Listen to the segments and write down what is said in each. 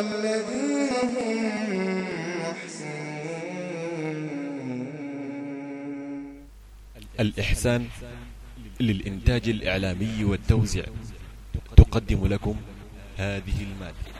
الذين هم محسنون الإحسان للإنتاج الإعلامي والتوزيع تقدم لكم هذه المادة.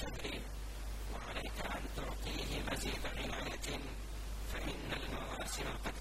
الأكل والشرب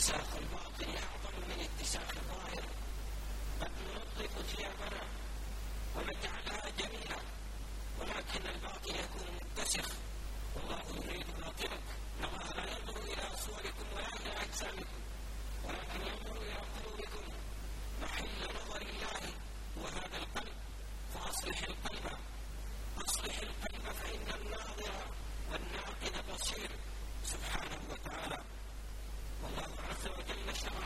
اتساخ الباطل أعظم من اتساخ الظاهر. قد ننظف ثيابنا ونجعلها جميلة ولكن الباطل يكون متسخ. والله يريد باطلك. الله لا ينظر إلى صوركم ولا إلى أجسامكم. ولكن ينظر إلى قلوبكم. محل نظر الله وهذا القلب. فأصلح القلب. أصلح القلب فإن الناظر والناقد بصير. سبحانه وتعالى. se va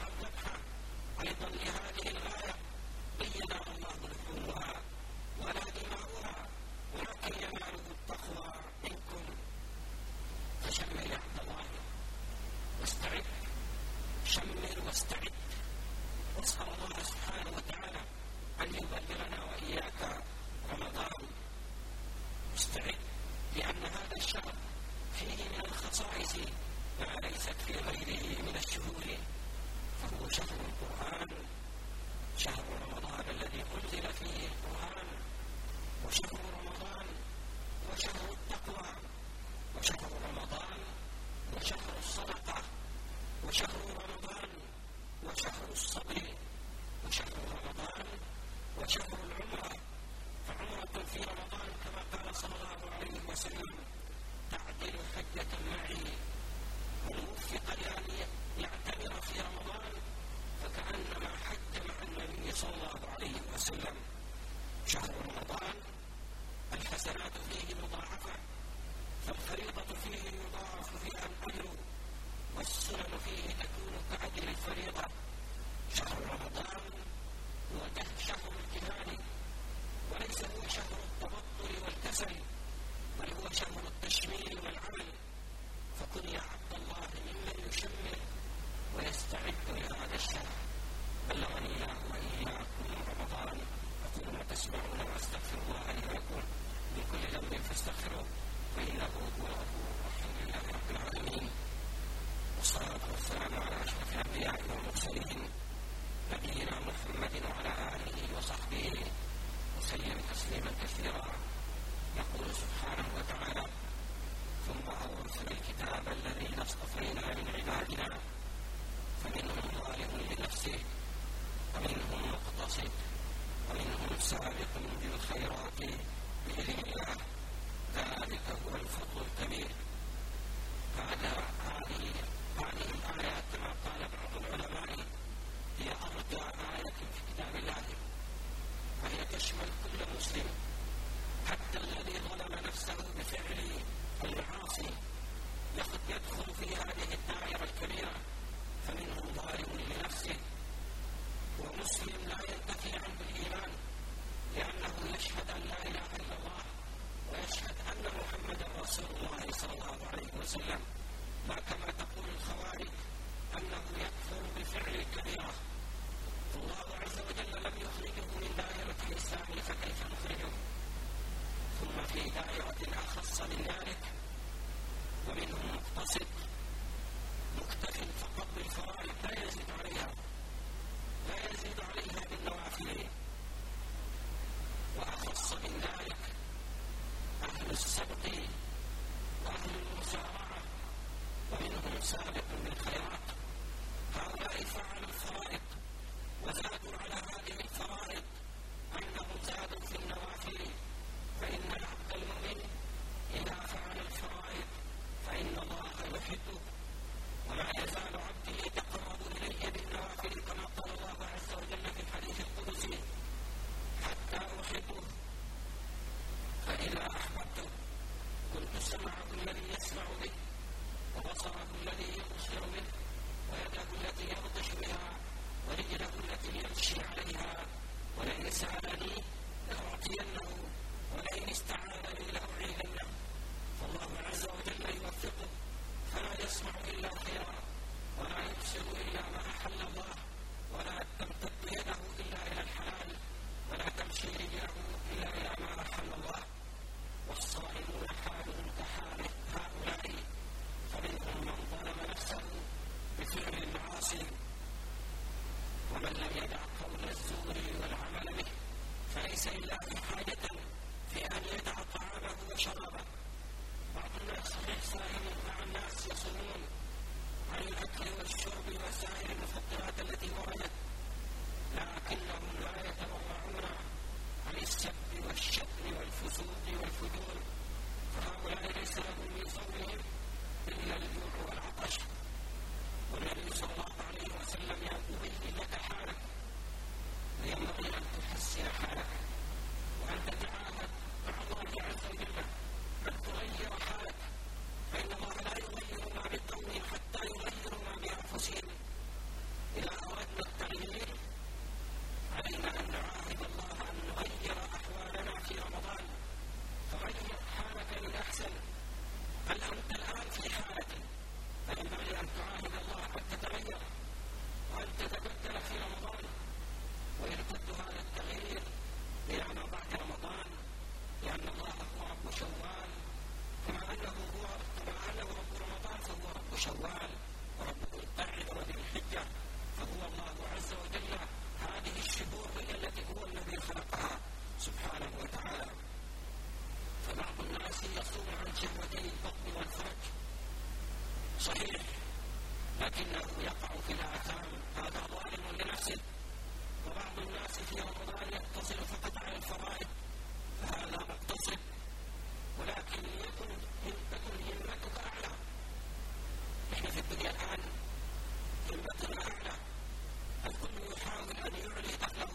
a موضع أخص من ذلك ومنه مقتصد مكتف فقط بالفرائض. لا يزيد عليها. لا يزيد عليها بالنوافل وأخص من ذلك أهل السبق وأهل المسارعة ومنهم سابق بالخيرات. هؤلاء فعلوا الفرائض وزادوا على هذه الفرائض. أنهم زادوا في النوافل فإن لكنه يقع في الآثام هذا ظالم لنفسه وبعض الناس في رمضان يقتصر فقط على الفرائض فهذا مقتصد ولكن ليكن تكن همتك أعلى نحن في الدنيا الآن همتنا أعلى الكل يحاول أن يعلي دخله